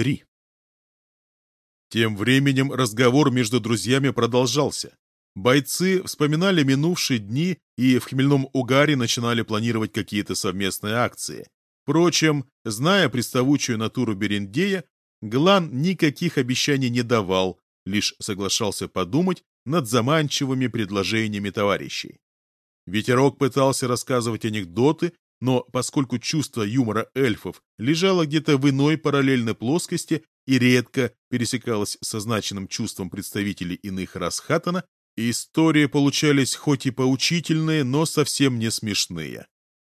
3. Тем временем разговор между друзьями продолжался. Бойцы вспоминали минувшие дни и в хмельном угаре начинали планировать какие-то совместные акции. Впрочем, зная приставучую натуру Берендея, Глан никаких обещаний не давал, лишь соглашался подумать над заманчивыми предложениями товарищей. Ветерок пытался рассказывать анекдоты, но поскольку чувство юмора эльфов лежало где-то в иной параллельной плоскости и редко пересекалось со значенным чувством представителей иных рас Хаттона, истории получались хоть и поучительные, но совсем не смешные.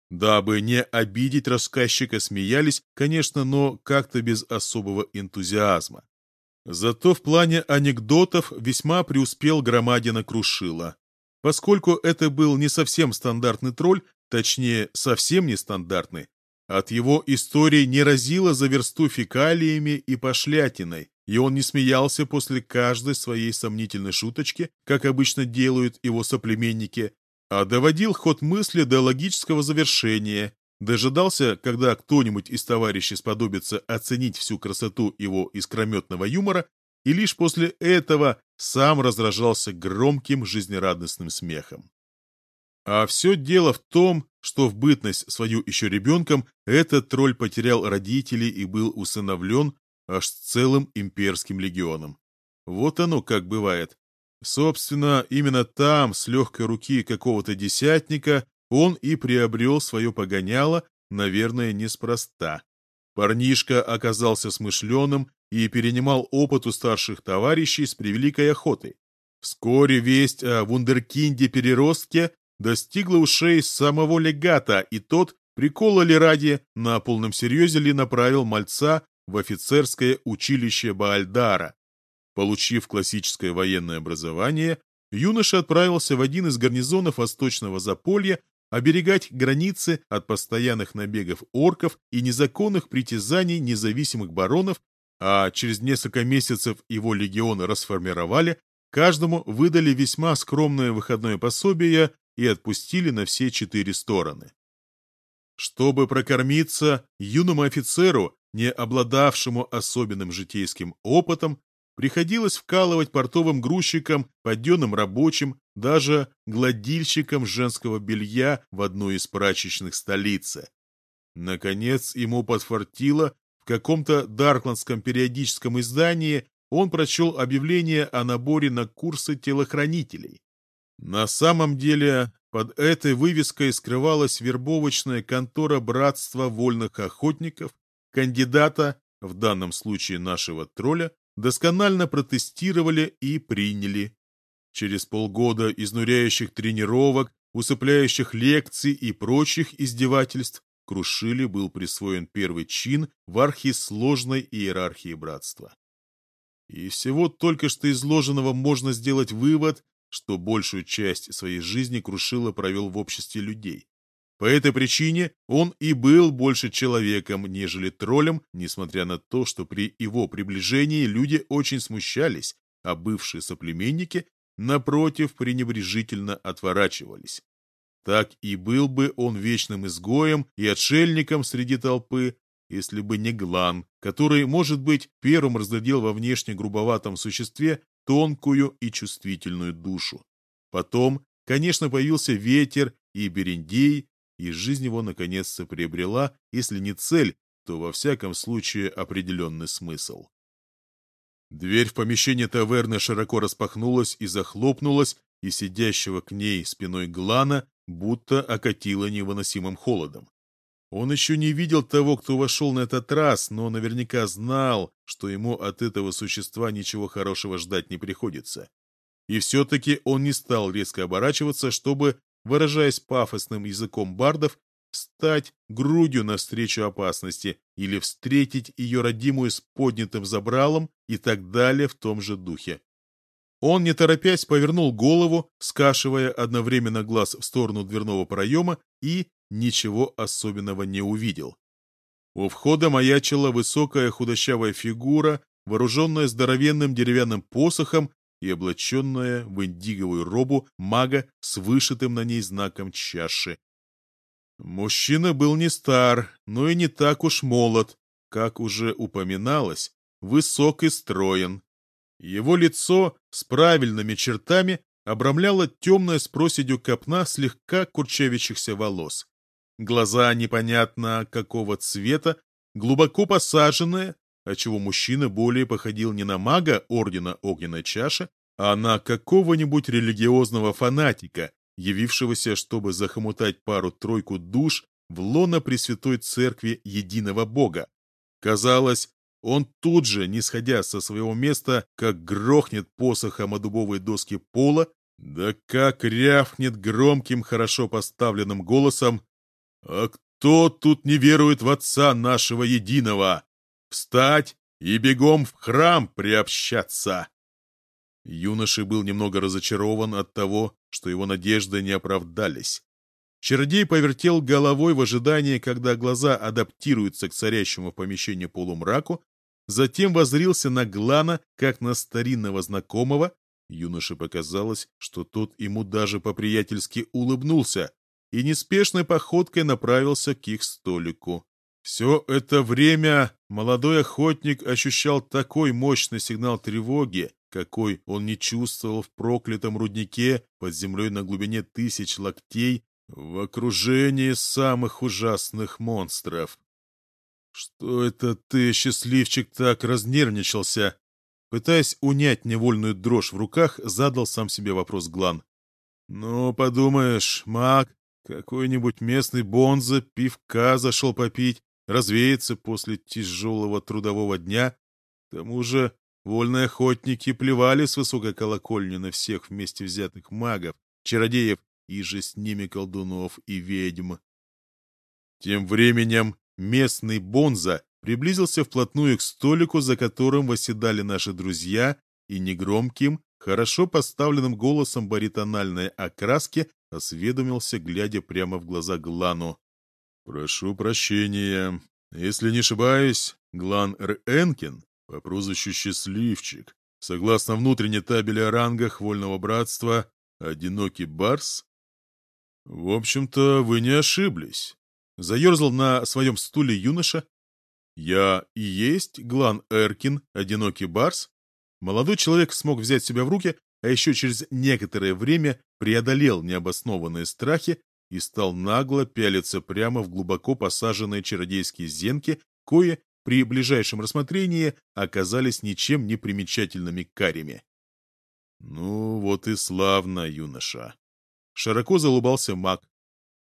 Дабы не обидеть рассказчика, смеялись, конечно, но как-то без особого энтузиазма. Зато в плане анекдотов весьма преуспел Громадина Крушила. Поскольку это был не совсем стандартный тролль, точнее, совсем нестандартный, от его истории не разило за версту фекалиями и пошлятиной, и он не смеялся после каждой своей сомнительной шуточки, как обычно делают его соплеменники, а доводил ход мысли до логического завершения, дожидался, когда кто-нибудь из товарищей сподобится оценить всю красоту его искрометного юмора, и лишь после этого сам разражался громким жизнерадостным смехом. А все дело в том, что в бытность свою еще ребенком этот тролль потерял родителей и был усыновлен аж целым имперским легионом. Вот оно как бывает. Собственно, именно там, с легкой руки какого-то десятника, он и приобрел свое погоняло, наверное, неспроста. Парнишка оказался смышленым и перенимал опыт у старших товарищей с превеликой охотой. Вскоре весть о вундеркинде-переростке достигла ушей самого легата, и тот, прикола ли ради, на полном серьезе ли направил мальца в офицерское училище Баальдара. Получив классическое военное образование, юноша отправился в один из гарнизонов Восточного Заполья оберегать границы от постоянных набегов орков и незаконных притязаний независимых баронов, а через несколько месяцев его легионы расформировали, каждому выдали весьма скромное выходное пособие и отпустили на все четыре стороны. Чтобы прокормиться, юному офицеру, не обладавшему особенным житейским опытом, приходилось вкалывать портовым грузчикам, подденным рабочим, даже гладильщикам женского белья в одной из прачечных столицы. Наконец ему подфартило, в каком-то даркландском периодическом издании он прочел объявление о наборе на курсы телохранителей. На самом деле, под этой вывеской скрывалась вербовочная контора Братства вольных охотников, кандидата, в данном случае нашего тролля, досконально протестировали и приняли. Через полгода изнуряющих тренировок, усыпляющих лекций и прочих издевательств Крушили был присвоен первый чин в архисложной иерархии братства. И всего только что изложенного можно сделать вывод, что большую часть своей жизни Крушила провел в обществе людей. По этой причине он и был больше человеком, нежели троллем, несмотря на то, что при его приближении люди очень смущались, а бывшие соплеменники, напротив, пренебрежительно отворачивались. Так и был бы он вечным изгоем и отшельником среди толпы, если бы не Глан, который, может быть, первым разглядел во внешне грубоватом существе тонкую и чувствительную душу. Потом, конечно, появился ветер и Берендей, и жизнь его наконец-то приобрела, если не цель, то во всяком случае определенный смысл. Дверь в помещение таверны широко распахнулась и захлопнулась, и сидящего к ней спиной Глана будто окатило невыносимым холодом. Он еще не видел того, кто вошел на этот раз, но наверняка знал, что ему от этого существа ничего хорошего ждать не приходится. И все-таки он не стал резко оборачиваться, чтобы выражаясь пафосным языком бардов, стать грудью навстречу опасности или встретить ее родимую с поднятым забралом и так далее в том же духе. Он, не торопясь, повернул голову, скашивая одновременно глаз в сторону дверного проема и ничего особенного не увидел. У входа маячила высокая худощавая фигура, вооруженная здоровенным деревянным посохом и облаченная в индиговую робу мага с вышитым на ней знаком чаши. Мужчина был не стар, но и не так уж молод. как уже упоминалось, высок и строен. Его лицо с правильными чертами обрамляла темная с проседью копна слегка курчавящихся волос. Глаза непонятно какого цвета, глубоко посаженные, отчего мужчина более походил не на мага Ордена Огненной Чаши, а на какого-нибудь религиозного фанатика, явившегося, чтобы захомутать пару-тройку душ в лоно Пресвятой Церкви Единого Бога. Казалось, он тут же, не сходя со своего места, как грохнет посохом о дубовой доски пола, да как рявкнет громким, хорошо поставленным голосом «А кто тут не верует в Отца нашего Единого? Встать и бегом в храм приобщаться!» Юноша был немного разочарован от того, что его надежды не оправдались. Чародей повертел головой в ожидании, когда глаза адаптируются к царящему в помещении полумраку, затем возрился на Глана, как на старинного знакомого. Юноше показалось, что тот ему даже по-приятельски улыбнулся и неспешной походкой направился к их столику. Все это время молодой охотник ощущал такой мощный сигнал тревоги, какой он не чувствовал в проклятом руднике под землей на глубине тысяч локтей в окружении самых ужасных монстров. «Что это ты, счастливчик, так разнервничался?» Пытаясь унять невольную дрожь в руках, задал сам себе вопрос Глан. «Ну, подумаешь, маг, какой-нибудь местный бонза пивка зашел попить, развеяться после тяжелого трудового дня. К тому же вольные охотники плевали с высокой колокольни на всех вместе взятых магов, чародеев и же с ними колдунов и ведьм. Тем временем местный Бонза приблизился вплотную к столику, за которым восседали наши друзья, и негромким, хорошо поставленным голосом баритональной окраски осведомился, глядя прямо в глаза Глану. «Прошу прощения. Если не ошибаюсь, Глан Р. Энкин по прозвищу Счастливчик, согласно внутренней табели о рангах Вольного Братства, одинокий барс «В общем-то, вы не ошиблись», — заерзал на своем стуле юноша. «Я и есть Глан Эркин, одинокий барс». Молодой человек смог взять себя в руки, а еще через некоторое время преодолел необоснованные страхи и стал нагло пялиться прямо в глубоко посаженные чародейские зенки, кое при ближайшем рассмотрении оказались ничем не примечательными карями. «Ну, вот и славно, юноша», Широко залыбался маг.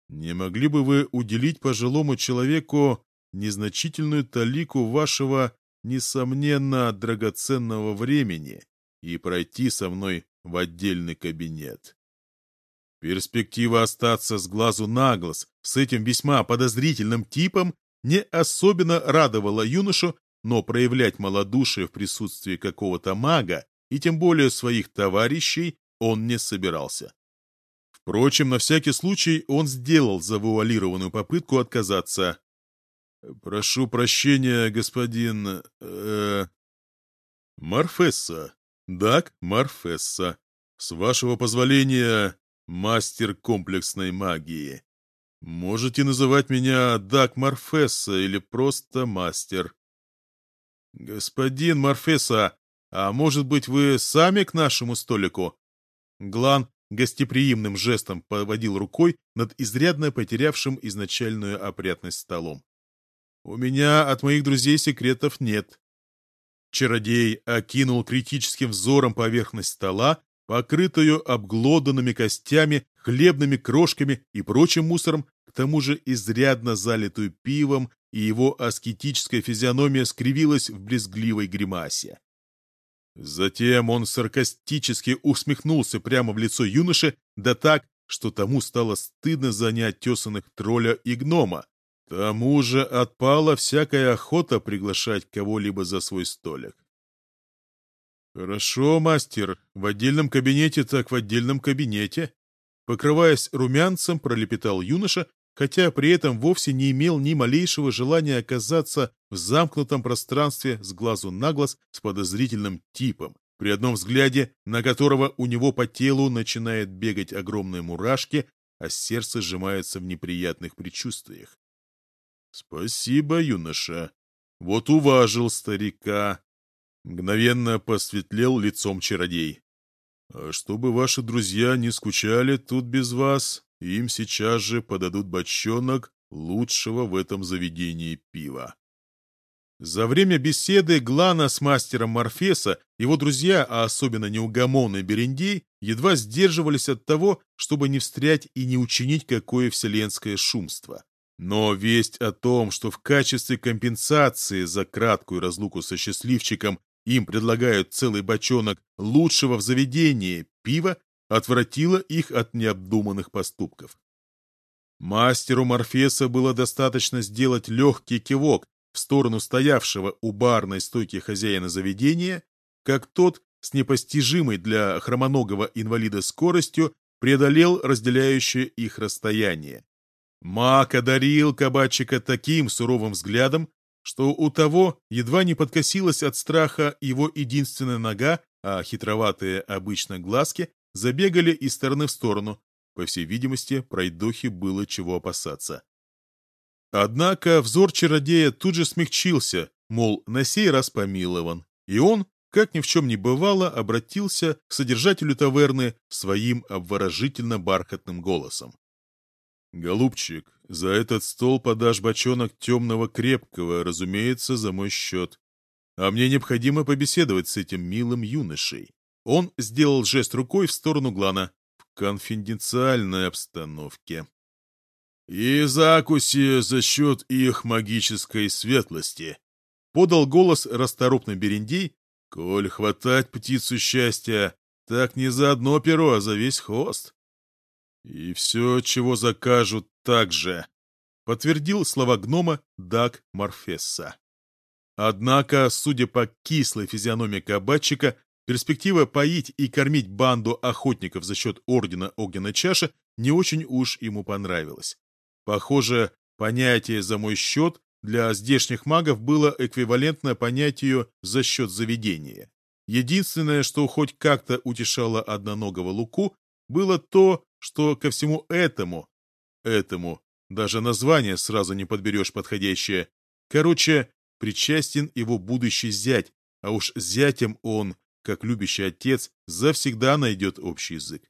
«Не могли бы вы уделить пожилому человеку незначительную талику вашего, несомненно, драгоценного времени и пройти со мной в отдельный кабинет?» Перспектива остаться с глазу на глаз с этим весьма подозрительным типом не особенно радовала юношу, но проявлять малодушие в присутствии какого-то мага и тем более своих товарищей он не собирался. Впрочем, на всякий случай он сделал завуалированную попытку отказаться. «Прошу прощения, господин... Э, Марфесса. Дак Марфесса. С вашего позволения, мастер комплексной магии. Можете называть меня Дак Марфесса или просто мастер». «Господин Марфесса, а может быть, вы сами к нашему столику?» Глан гостеприимным жестом поводил рукой над изрядно потерявшим изначальную опрятность столом. «У меня от моих друзей секретов нет». Чародей окинул критическим взором поверхность стола, покрытую обглоданными костями, хлебными крошками и прочим мусором, к тому же изрядно залитую пивом, и его аскетическая физиономия скривилась в брезгливой гримасе. Затем он саркастически усмехнулся прямо в лицо юноши, да так, что тому стало стыдно за неотесанных тролля и гнома. Тому же отпала всякая охота приглашать кого-либо за свой столик. «Хорошо, мастер, в отдельном кабинете так в отдельном кабинете». Покрываясь румянцем, пролепетал юноша, хотя при этом вовсе не имел ни малейшего желания оказаться в замкнутом пространстве с глазу на глаз с подозрительным типом, при одном взгляде на которого у него по телу начинает бегать огромные мурашки, а сердце сжимается в неприятных предчувствиях. «Спасибо, юноша. Вот уважил старика. Мгновенно посветлел лицом чародей. А чтобы ваши друзья не скучали тут без вас, им сейчас же подадут бочонок лучшего в этом заведении пива. За время беседы Глана с мастером Морфеса, его друзья, а особенно неугомонный Берендей, едва сдерживались от того, чтобы не встрять и не учинить какое вселенское шумство. Но весть о том, что в качестве компенсации за краткую разлуку со счастливчиком им предлагают целый бочонок лучшего в заведении пива, отвратила их от необдуманных поступков. Мастеру Морфеса было достаточно сделать легкий кивок в сторону стоявшего у барной стойки хозяина заведения, как тот с непостижимой для хромоногого инвалида скоростью преодолел разделяющее их расстояние. Мак одарил кабачика таким суровым взглядом, что у того едва не подкосилась от страха его единственная нога, а хитроватые обычно глазки забегали из стороны в сторону. По всей видимости, пройдохе было чего опасаться. Однако взор чародея тут же смягчился, мол, на сей раз помилован. И он, как ни в чем не бывало, обратился к содержателю таверны своим обворожительно-бархатным голосом. «Голубчик, за этот стол подашь бочонок темного крепкого, разумеется, за мой счет. А мне необходимо побеседовать с этим милым юношей». Он сделал жест рукой в сторону Глана. «В конфиденциальной обстановке». «И закуси за счет их магической светлости», — подал голос расторопный Берендей. «Коль хватать птицу счастья, так не за одно перо, а за весь хвост». «И все, чего закажут, так же», — подтвердил слова гнома Даг Морфесса. Однако, судя по кислой физиономии кабачика, перспектива поить и кормить банду охотников за счет Ордена Огненной Чаши не очень уж ему понравилась. Похоже, понятие «за мой счет» для здешних магов было эквивалентно понятию «за счет заведения». Единственное, что хоть как-то утешало одноногого Луку, было то, что ко всему этому, этому, даже название сразу не подберешь подходящее, короче, причастен его будущий зять, а уж зятем он, как любящий отец, завсегда найдет общий язык.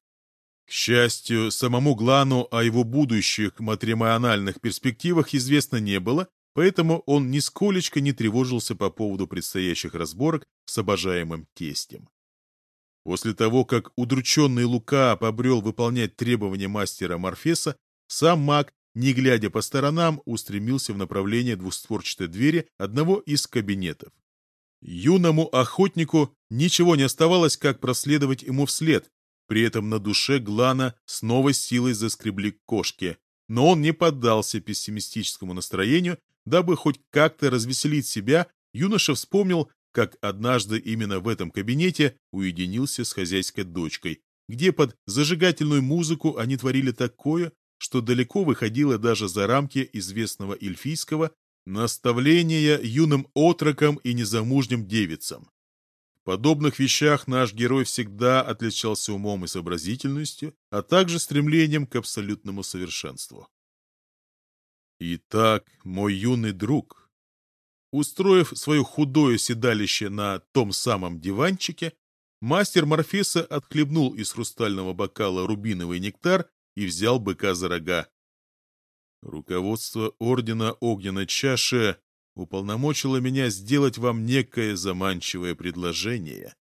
К счастью, самому Глану о его будущих матримональных перспективах известно не было, поэтому он нисколечко не тревожился по поводу предстоящих разборок с обожаемым тестем. После того, как удрученный Лука побрел выполнять требования мастера Морфеса, сам маг, не глядя по сторонам, устремился в направлении двустворчатой двери одного из кабинетов. Юному охотнику ничего не оставалось, как проследовать ему вслед, при этом на душе Глана с новой силой заскребли кошки, но он не поддался пессимистическому настроению, дабы хоть как-то развеселить себя, юноша вспомнил, как однажды именно в этом кабинете уединился с хозяйской дочкой, где под зажигательную музыку они творили такое, что далеко выходило даже за рамки известного эльфийского наставления юным отрокам и незамужним девицам. В подобных вещах наш герой всегда отличался умом и сообразительностью, а также стремлением к абсолютному совершенству. «Итак, мой юный друг», Устроив свое худое седалище на том самом диванчике, мастер Морфеса отхлебнул из хрустального бокала рубиновый нектар и взял быка за рога. Руководство Ордена Огненной Чаши уполномочило меня сделать вам некое заманчивое предложение.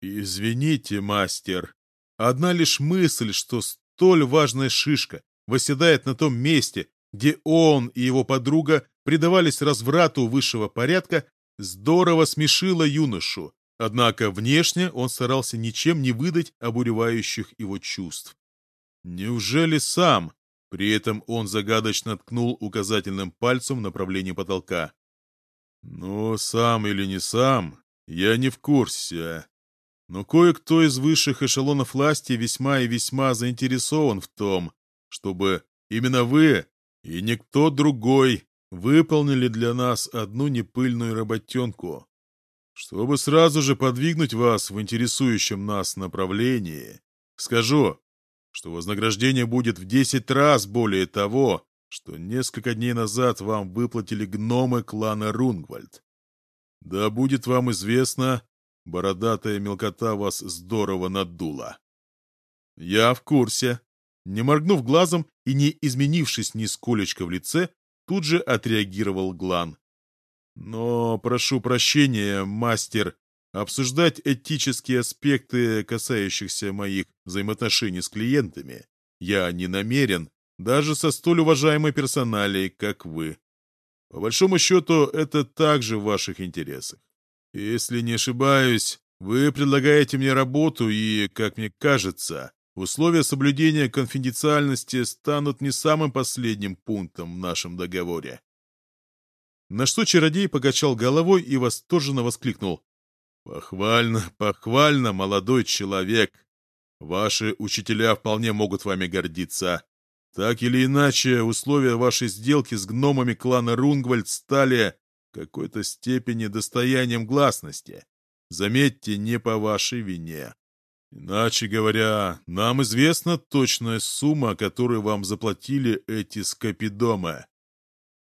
Извините, мастер, одна лишь мысль, что столь важная шишка восседает на том месте, где он и его подруга предавались разврату высшего порядка, здорово смешило юношу, однако внешне он старался ничем не выдать обуревающих его чувств. Неужели сам? При этом он загадочно ткнул указательным пальцем в направлении потолка. Ну, сам или не сам, я не в курсе. Но кое-кто из высших эшелонов власти весьма и весьма заинтересован в том, чтобы именно вы и никто другой выполнили для нас одну непыльную работенку, чтобы сразу же подвигнуть вас в интересующем нас направлении. Скажу, что вознаграждение будет в десять раз более того, что несколько дней назад вам выплатили гномы клана Рунгвальд. Да будет вам известно, бородатая мелкота вас здорово надула. Я в курсе. Не моргнув глазом и не изменившись нисколечко в лице, тут же отреагировал Глан. Но прошу прощения, мастер, обсуждать этические аспекты, касающихся моих взаимоотношений с клиентами, я не намерен, даже со столь уважаемой персоналией, как вы. По большому счету, это также в ваших интересах. Если не ошибаюсь, вы предлагаете мне работу и, как мне кажется, условия соблюдения конфиденциальности станут не самым последним пунктом в нашем договоре. На что чародей покачал головой и восторженно воскликнул. «Похвально, похвально, молодой человек. Ваши учителя вполне могут вами гордиться. Так или иначе, условия вашей сделки с гномами клана Рунгвальд стали в какой-то степени достоянием гласности. Заметьте, не по вашей вине. Иначе говоря, нам известна точная сумма, которую вам заплатили эти скопидомы.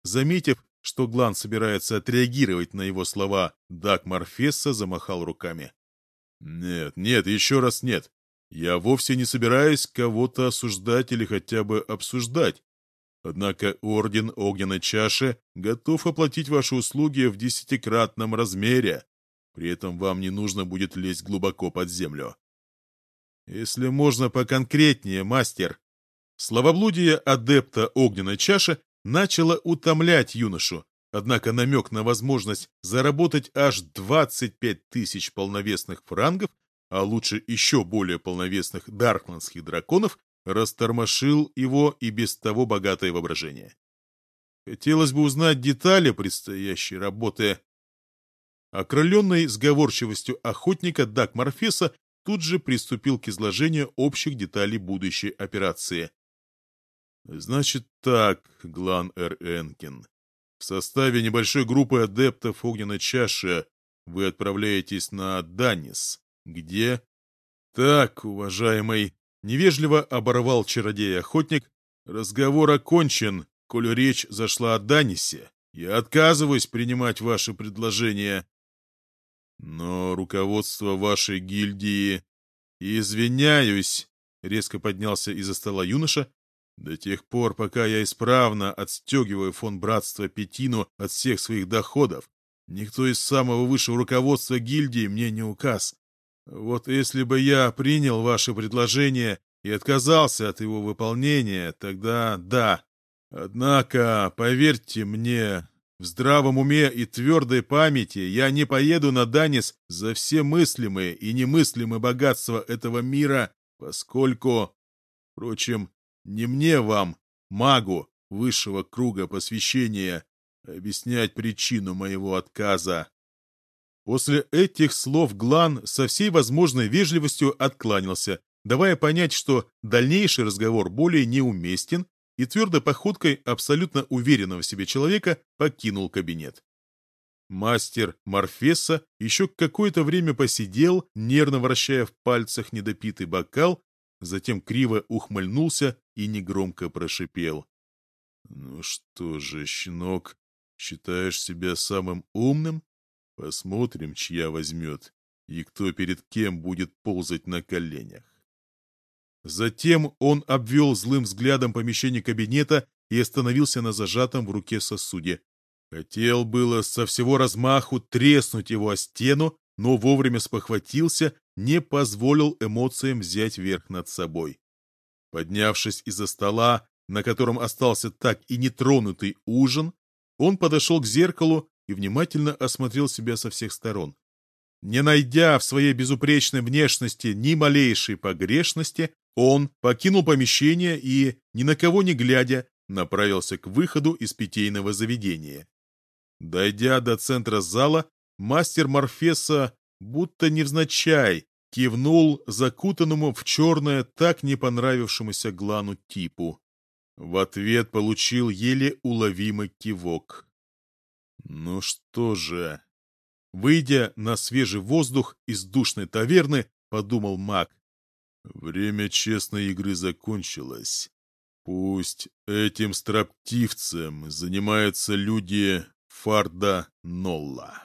Заметив, что Глан собирается отреагировать на его слова, Дак Морфесса замахал руками. «Нет, нет, еще раз нет. Я вовсе не собираюсь кого-то осуждать или хотя бы обсуждать. Однако Орден Огненной Чаши готов оплатить ваши услуги в десятикратном размере. При этом вам не нужно будет лезть глубоко под землю. Если можно поконкретнее, мастер. Словоблудие адепта Огненной Чаши начало утомлять юношу, однако намек на возможность заработать аж 25 тысяч полновесных франгов а лучше еще более полновесных даркландских драконов, растормошил его и без того богатое воображение. Хотелось бы узнать детали предстоящей работы. Окрыленный сговорчивостью охотника Дак Морфеса тут же приступил к изложению общих деталей будущей операции. «Значит так, Глан Эр Энкин, в составе небольшой группы адептов Огненной Чаши вы отправляетесь на Данис, «Где?» «Так, уважаемый», — невежливо оборвал чародей-охотник, «разговор окончен, коль речь зашла о Данисе. Я отказываюсь принимать ваше предложение». «Но руководство вашей гильдии...» «Извиняюсь», — резко поднялся из-за стола юноша, «до тех пор, пока я исправно отстегиваю фон братства Петину от всех своих доходов, никто из самого высшего руководства гильдии мне не указ. Вот если бы я принял ваше предложение и отказался от его выполнения, тогда да. Однако, поверьте мне, в здравом уме и твердой памяти я не поеду на Данис за все мыслимые и немыслимые богатства этого мира, поскольку, впрочем, не мне вам, магу высшего круга посвящения, объяснять причину моего отказа. После этих слов Глан со всей возможной вежливостью откланялся, давая понять, что дальнейший разговор более неуместен, и твердой походкой абсолютно уверенного в себе человека покинул кабинет. Мастер Морфеса еще какое-то время посидел, нервно вращая в пальцах недопитый бокал, затем криво ухмыльнулся и негромко прошипел. «Ну что же, щенок, считаешь себя самым умным? Посмотрим, чья возьмет, и кто перед кем будет ползать на коленях. Затем он обвел злым взглядом помещение кабинета и остановился на зажатом в руке сосуде. Хотел было со всего размаху треснуть его о стену, но вовремя спохватился, не позволил эмоциям взять верх над собой. Поднявшись из-за стола, на котором остался так и нетронутый ужин, он подошел к зеркалу и внимательно осмотрел себя со всех сторон. Не найдя в своей безупречной внешности ни малейшей погрешности, он покинул помещение и, ни на кого не глядя, направился к выходу из питейного заведения. Дойдя до центра зала, мастер Морфеса, будто невзначай, кивнул закутанному в черное так не понравившемуся Глану типу. В ответ получил еле уловимый кивок. Ну что же... Выйдя на свежий воздух из душной таверны, подумал маг. Время честной игры закончилось. Пусть этим строптивцем занимаются люди Фарда Нолла.